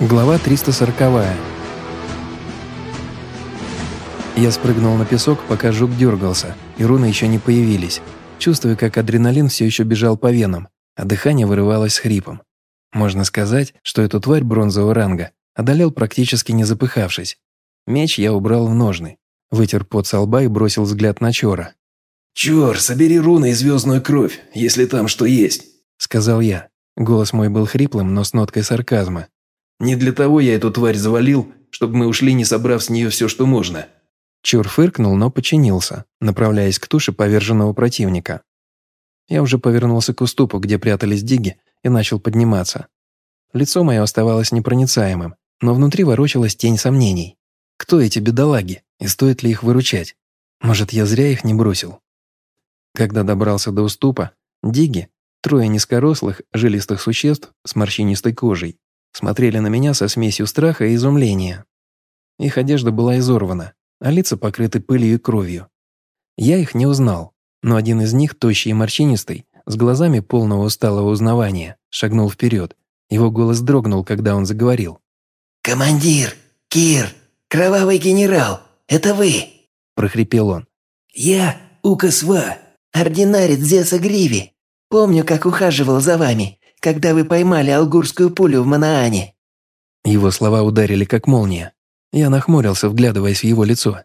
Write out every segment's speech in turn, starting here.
Глава 340. Я спрыгнул на песок, пока жук дергался, и руны еще не появились, чувствуя, как адреналин все еще бежал по венам, а дыхание вырывалось с хрипом. Можно сказать, что эту тварь бронзового ранга одолел практически не запыхавшись. Меч я убрал в ножны, вытер пот со лба и бросил взгляд на Чора. «Чор, собери руны и звездную кровь, если там что есть», — сказал я. Голос мой был хриплым, но с ноткой сарказма. Не для того я эту тварь завалил, чтобы мы ушли, не собрав с нее все, что можно». Чур фыркнул, но подчинился, направляясь к туше поверженного противника. Я уже повернулся к уступу, где прятались диги, и начал подниматься. Лицо мое оставалось непроницаемым, но внутри ворочалась тень сомнений. Кто эти бедолаги, и стоит ли их выручать? Может, я зря их не бросил? Когда добрался до уступа, диги, трое низкорослых, жилистых существ с морщинистой кожей, смотрели на меня со смесью страха и изумления. Их одежда была изорвана, а лица покрыты пылью и кровью. Я их не узнал, но один из них, тощий и морщинистый, с глазами полного усталого узнавания, шагнул вперед. Его голос дрогнул, когда он заговорил. «Командир! Кир! Кровавый генерал! Это вы!» – прохрипел он. «Я Укасва, ординарец Зеса Гриви. Помню, как ухаживал за вами когда вы поймали алгурскую пулю в Манаане». Его слова ударили как молния. Я нахмурился, вглядываясь в его лицо.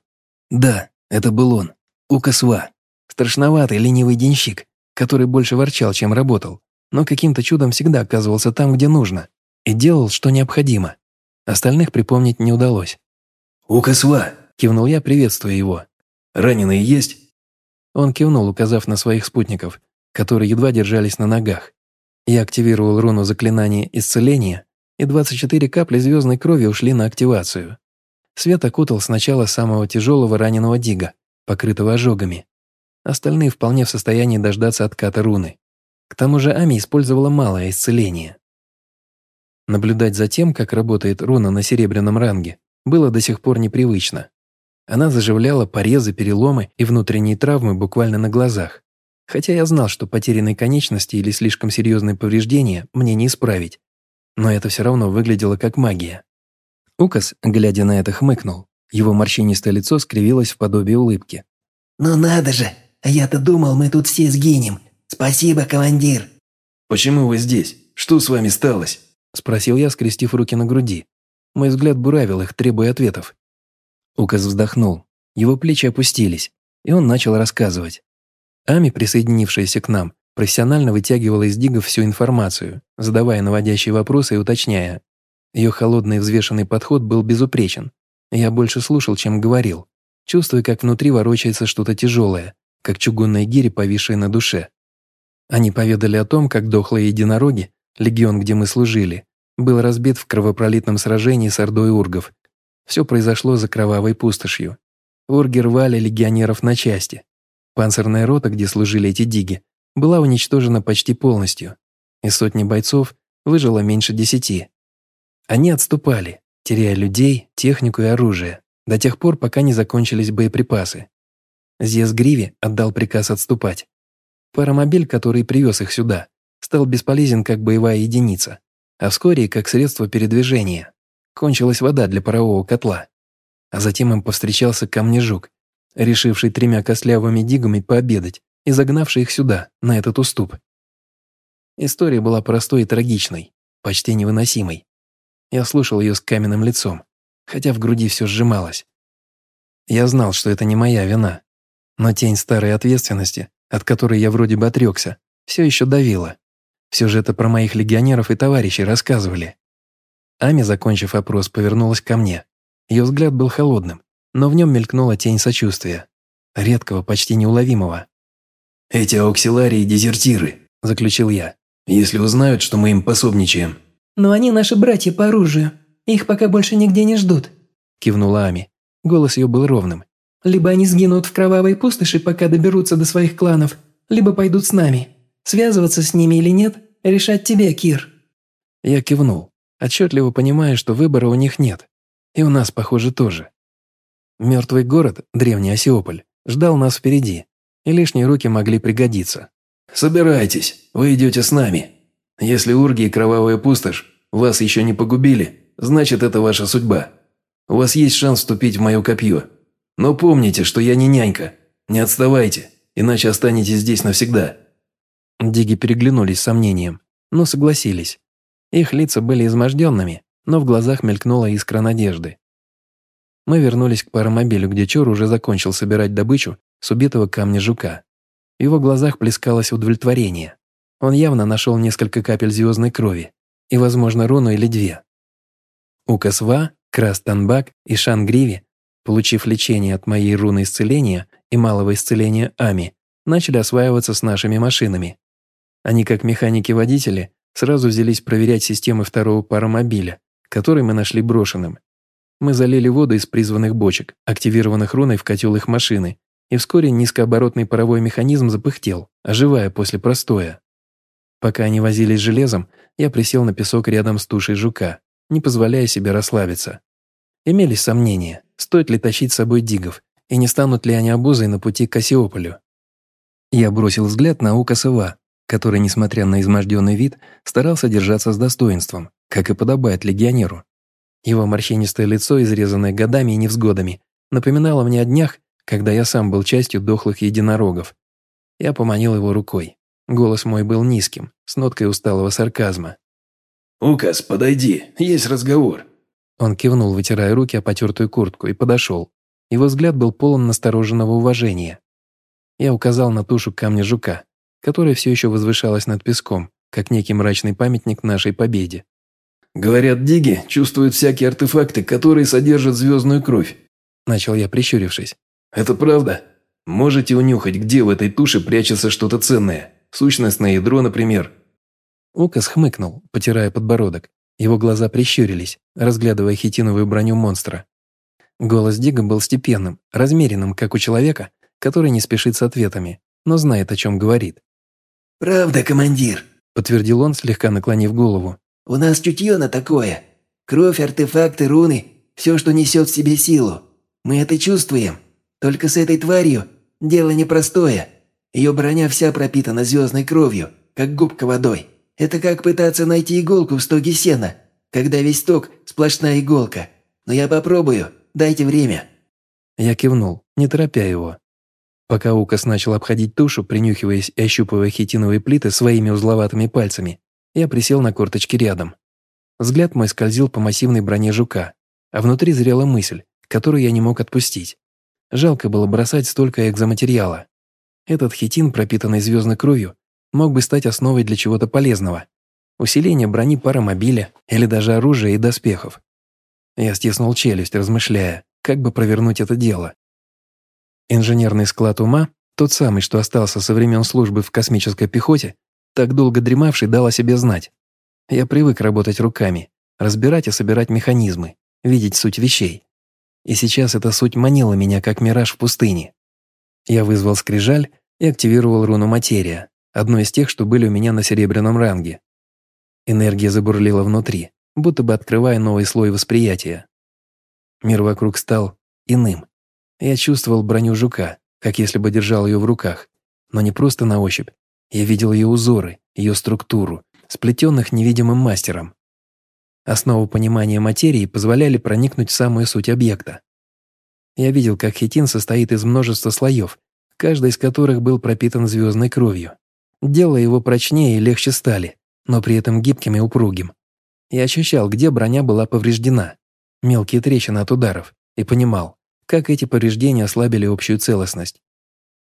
Да, это был он. Укасва. Страшноватый, ленивый денщик, который больше ворчал, чем работал, но каким-то чудом всегда оказывался там, где нужно, и делал, что необходимо. Остальных припомнить не удалось. «Укасва!» – кивнул я, приветствуя его. «Раненые есть?» Он кивнул, указав на своих спутников, которые едва держались на ногах. Я активировал руну заклинания исцеления, и 24 капли звездной крови ушли на активацию. Свет окутал сначала самого тяжелого раненого Дига, покрытого ожогами. Остальные вполне в состоянии дождаться отката руны. К тому же Ами использовала малое исцеление. Наблюдать за тем, как работает руна на серебряном ранге, было до сих пор непривычно. Она заживляла порезы, переломы и внутренние травмы буквально на глазах. Хотя я знал, что потерянной конечности или слишком серьезные повреждения мне не исправить. Но это все равно выглядело как магия. Укас, глядя на это, хмыкнул. Его морщинистое лицо скривилось в подобие улыбки. «Ну надо же! А я-то думал, мы тут все сгинем. Спасибо, командир!» «Почему вы здесь? Что с вами сталось?» Спросил я, скрестив руки на груди. Мой взгляд буравил их, требуя ответов. Укас вздохнул. Его плечи опустились, и он начал рассказывать. Ами, присоединившаяся к нам, профессионально вытягивала из дигов всю информацию, задавая наводящие вопросы и уточняя. Ее холодный взвешенный подход был безупречен. Я больше слушал, чем говорил, чувствуя, как внутри ворочается что-то тяжелое, как чугунные гири, повисшие на душе. Они поведали о том, как дохлые единороги, легион, где мы служили, был разбит в кровопролитном сражении с ордой ургов. Все произошло за кровавой пустошью. Урги рвали легионеров на части, Панцирная рота, где служили эти диги, была уничтожена почти полностью. Из сотни бойцов выжило меньше десяти. Они отступали, теряя людей, технику и оружие, до тех пор, пока не закончились боеприпасы. Зес Гриви отдал приказ отступать. Паромобиль, который привез их сюда, стал бесполезен как боевая единица, а вскоре как средство передвижения. Кончилась вода для парового котла. А затем им повстречался камнежук, решивший тремя костлявыми дигами пообедать и загнавший их сюда, на этот уступ. История была простой и трагичной, почти невыносимой. Я слушал ее с каменным лицом, хотя в груди все сжималось. Я знал, что это не моя вина, но тень старой ответственности, от которой я вроде бы отрекся, все еще давила. Все же это про моих легионеров и товарищей рассказывали. Ами, закончив опрос, повернулась ко мне. Ее взгляд был холодным, но в нем мелькнула тень сочувствия, редкого, почти неуловимого. «Эти ауксиларии – дезертиры», – заключил я. «Если узнают, что мы им пособничаем». «Но они наши братья по оружию. Их пока больше нигде не ждут», – кивнула Ами. Голос ее был ровным. «Либо они сгинут в кровавой пустоши, пока доберутся до своих кланов, либо пойдут с нами. Связываться с ними или нет – решать тебе, Кир». Я кивнул, отчетливо понимая, что выбора у них нет. И у нас, похоже, тоже. Мертвый город, древний Осиополь, ждал нас впереди, и лишние руки могли пригодиться. «Собирайтесь, вы идете с нами. Если урги и кровавая пустошь вас еще не погубили, значит, это ваша судьба. У вас есть шанс вступить в мое копье. Но помните, что я не нянька. Не отставайте, иначе останетесь здесь навсегда». Диги переглянулись с сомнением, но согласились. Их лица были изможденными, но в глазах мелькнула искра надежды. Мы вернулись к паромобилю, где Чор уже закончил собирать добычу с убитого камня жука. В его глазах плескалось удовлетворение. Он явно нашел несколько капель звездной крови и, возможно, руну или две. Укасва, Крастанбак и Шангриви, получив лечение от моей руны исцеления и малого исцеления Ами, начали осваиваться с нашими машинами. Они, как механики-водители, сразу взялись проверять системы второго паромобиля, который мы нашли брошенным. Мы залили воду из призванных бочек, активированных руной в котел их машины, и вскоре низкооборотный паровой механизм запыхтел, оживая после простоя. Пока они возились с железом, я присел на песок рядом с тушей жука, не позволяя себе расслабиться. Имелись сомнения, стоит ли тащить с собой дигов, и не станут ли они обузой на пути к Кассиополю. Я бросил взгляд на Ука Сова, который, несмотря на изможденный вид, старался держаться с достоинством, как и подобает легионеру. Его морщинистое лицо, изрезанное годами и невзгодами, напоминало мне о днях, когда я сам был частью дохлых единорогов. Я поманил его рукой. Голос мой был низким, с ноткой усталого сарказма. «Укас, подойди, есть разговор». Он кивнул, вытирая руки о потертую куртку, и подошел. Его взгляд был полон настороженного уважения. Я указал на тушу камня жука, которая все еще возвышалась над песком, как некий мрачный памятник нашей победе. «Говорят, диги чувствуют всякие артефакты, которые содержат звездную кровь», – начал я, прищурившись. «Это правда? Можете унюхать, где в этой туше прячется что-то ценное? Сущностное ядро, например?» Укас хмыкнул, потирая подбородок. Его глаза прищурились, разглядывая хитиновую броню монстра. Голос Дига был степенным, размеренным, как у человека, который не спешит с ответами, но знает, о чем говорит. «Правда, командир», – подтвердил он, слегка наклонив голову. У нас чутье на такое. Кровь, артефакты, руны – все, что несет в себе силу. Мы это чувствуем. Только с этой тварью дело непростое. Ее броня вся пропитана звездной кровью, как губка водой. Это как пытаться найти иголку в стоге сена, когда весь сток – сплошная иголка. Но я попробую, дайте время». Я кивнул, не торопя его. Пока Укас начал обходить тушу, принюхиваясь и ощупывая хитиновые плиты своими узловатыми пальцами, я присел на корточки рядом. Взгляд мой скользил по массивной броне жука, а внутри зрела мысль, которую я не мог отпустить. Жалко было бросать столько экзоматериала. Этот хитин, пропитанный звездной кровью, мог бы стать основой для чего-то полезного. Усиление брони паромобиля или даже оружия и доспехов. Я стиснул челюсть, размышляя, как бы провернуть это дело. Инженерный склад ума, тот самый, что остался со времен службы в космической пехоте, так долго дремавший дал о себе знать. Я привык работать руками, разбирать и собирать механизмы, видеть суть вещей. И сейчас эта суть манила меня, как мираж в пустыне. Я вызвал скрижаль и активировал руну материя, одну из тех, что были у меня на серебряном ранге. Энергия забурлила внутри, будто бы открывая новый слой восприятия. Мир вокруг стал иным. Я чувствовал броню жука, как если бы держал ее в руках, но не просто на ощупь, я видел ее узоры, ее структуру, сплетенных невидимым мастером. Основу понимания материи позволяли проникнуть в самую суть объекта. Я видел, как хитин состоит из множества слоев, каждый из которых был пропитан звездной кровью. Делая его прочнее и легче стали, но при этом гибким и упругим. Я ощущал, где броня была повреждена, мелкие трещины от ударов, и понимал, как эти повреждения ослабили общую целостность.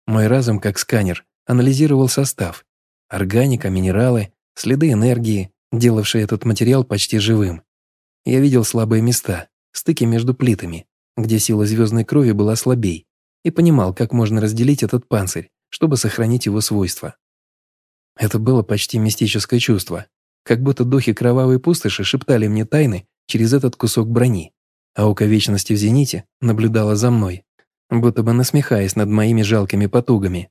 Мой разум, как сканер, анализировал состав. Органика, минералы, следы энергии, делавшие этот материал почти живым. Я видел слабые места, стыки между плитами, где сила звездной крови была слабей, и понимал, как можно разделить этот панцирь, чтобы сохранить его свойства. Это было почти мистическое чувство, как будто духи кровавой пустоши шептали мне тайны через этот кусок брони, а око вечности в зените наблюдало за мной, будто бы насмехаясь над моими жалкими потугами.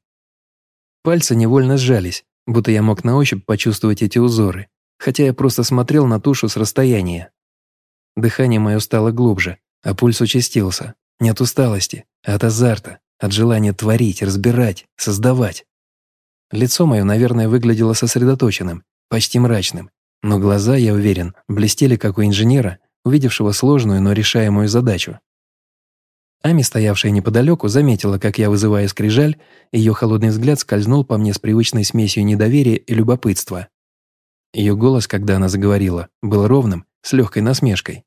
Пальцы невольно сжались, будто я мог на ощупь почувствовать эти узоры, хотя я просто смотрел на тушу с расстояния. Дыхание мое стало глубже, а пульс участился. Не от усталости, а от азарта, от желания творить, разбирать, создавать. Лицо мое, наверное, выглядело сосредоточенным, почти мрачным, но глаза, я уверен, блестели, как у инженера, увидевшего сложную, но решаемую задачу. Ами, стоявшая неподалеку, заметила, как я вызываю скрижаль, ее холодный взгляд скользнул по мне с привычной смесью недоверия и любопытства. Ее голос, когда она заговорила, был ровным, с легкой насмешкой.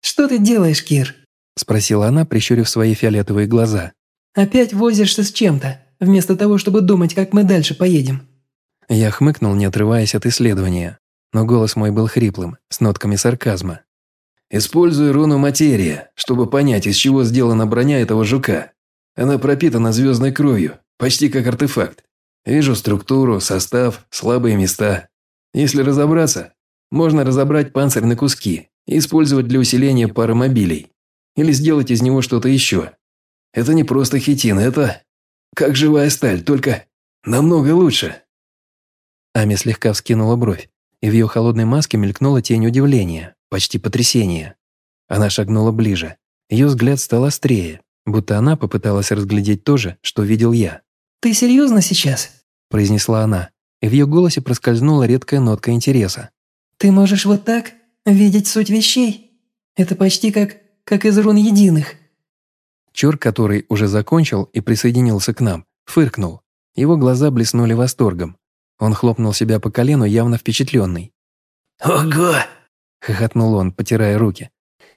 «Что ты делаешь, Кир?» – спросила она, прищурив свои фиолетовые глаза. «Опять возишься с чем-то, вместо того, чтобы думать, как мы дальше поедем». Я хмыкнул, не отрываясь от исследования, но голос мой был хриплым, с нотками сарказма. Использую руну материя, чтобы понять, из чего сделана броня этого жука. Она пропитана звездной кровью, почти как артефакт. Вижу структуру, состав, слабые места. Если разобраться, можно разобрать панцирь на куски и использовать для усиления пары мобилей. Или сделать из него что-то еще. Это не просто хитин, это как живая сталь, только намного лучше. Ами слегка вскинула бровь, и в ее холодной маске мелькнула тень удивления почти потрясение. Она шагнула ближе. Ее взгляд стал острее, будто она попыталась разглядеть то же, что видел я. «Ты серьезно сейчас?» – произнесла она, и в ее голосе проскользнула редкая нотка интереса. «Ты можешь вот так видеть суть вещей? Это почти как, как из рун единых». Чур, который уже закончил и присоединился к нам, фыркнул. Его глаза блеснули восторгом. Он хлопнул себя по колену, явно впечатленный. «Ого! – хохотнул он, потирая руки.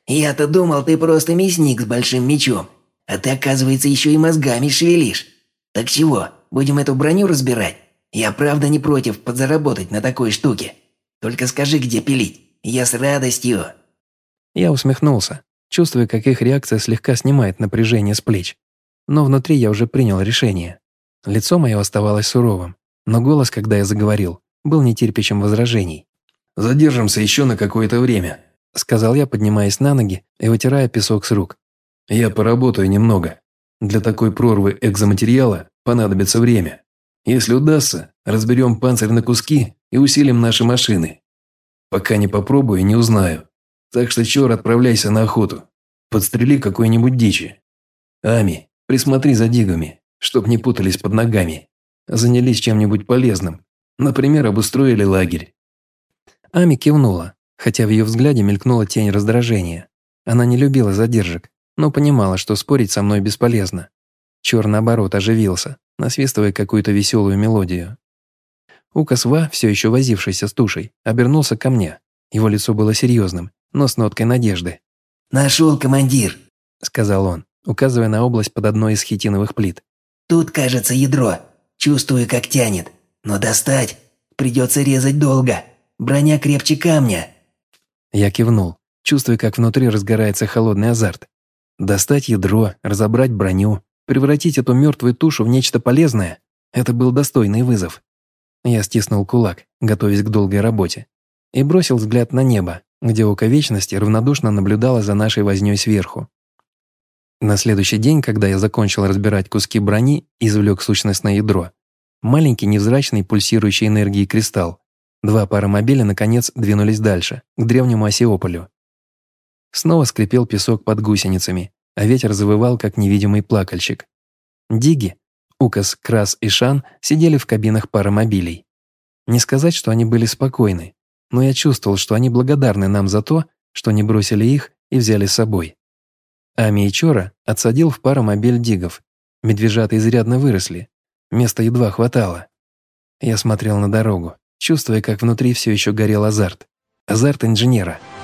«Я-то думал, ты просто мясник с большим мечом, а ты, оказывается, еще и мозгами шевелишь. Так чего, будем эту броню разбирать? Я правда не против подзаработать на такой штуке. Только скажи, где пилить, я с радостью». Я усмехнулся, чувствуя, как их реакция слегка снимает напряжение с плеч. Но внутри я уже принял решение. Лицо мое оставалось суровым, но голос, когда я заговорил, был нетерпящим возражений. Задержимся еще на какое-то время», – сказал я, поднимаясь на ноги и вытирая песок с рук. «Я поработаю немного. Для такой прорвы экзоматериала понадобится время. Если удастся, разберем панцирь на куски и усилим наши машины. Пока не попробую, не узнаю. Так что, чёр, отправляйся на охоту. Подстрели какой-нибудь дичи. Ами, присмотри за дигами, чтоб не путались под ногами. Занялись чем-нибудь полезным. Например, обустроили лагерь. Ами кивнула, хотя в ее взгляде мелькнула тень раздражения. Она не любила задержек, но понимала, что спорить со мной бесполезно. Чёр, наоборот, оживился, насвистывая какую-то веселую мелодию. Укасва, все еще возившийся с тушей, обернулся ко мне. Его лицо было серьезным, но с ноткой надежды. «Нашел, командир», — сказал он, указывая на область под одной из хитиновых плит. «Тут, кажется, ядро. Чувствую, как тянет. Но достать придется резать долго». Броня крепче камня». Я кивнул, чувствуя, как внутри разгорается холодный азарт. Достать ядро, разобрать броню, превратить эту мертвую тушу в нечто полезное – это был достойный вызов. Я стиснул кулак, готовясь к долгой работе, и бросил взгляд на небо, где око вечности равнодушно наблюдало за нашей вознёй сверху. На следующий день, когда я закончил разбирать куски брони и извлек сущностное ядро, маленький невзрачный пульсирующий энергией кристалл Два паромобиля, наконец, двинулись дальше, к древнему Осиополю. Снова скрипел песок под гусеницами, а ветер завывал, как невидимый плакальщик. Диги, Укас, Крас и Шан сидели в кабинах паромобилей. Не сказать, что они были спокойны, но я чувствовал, что они благодарны нам за то, что не бросили их и взяли с собой. Ами и Чора отсадил в паромобиль дигов. Медвежата изрядно выросли. Места едва хватало. Я смотрел на дорогу чувствуя, как внутри все еще горел азарт. Азарт инженера –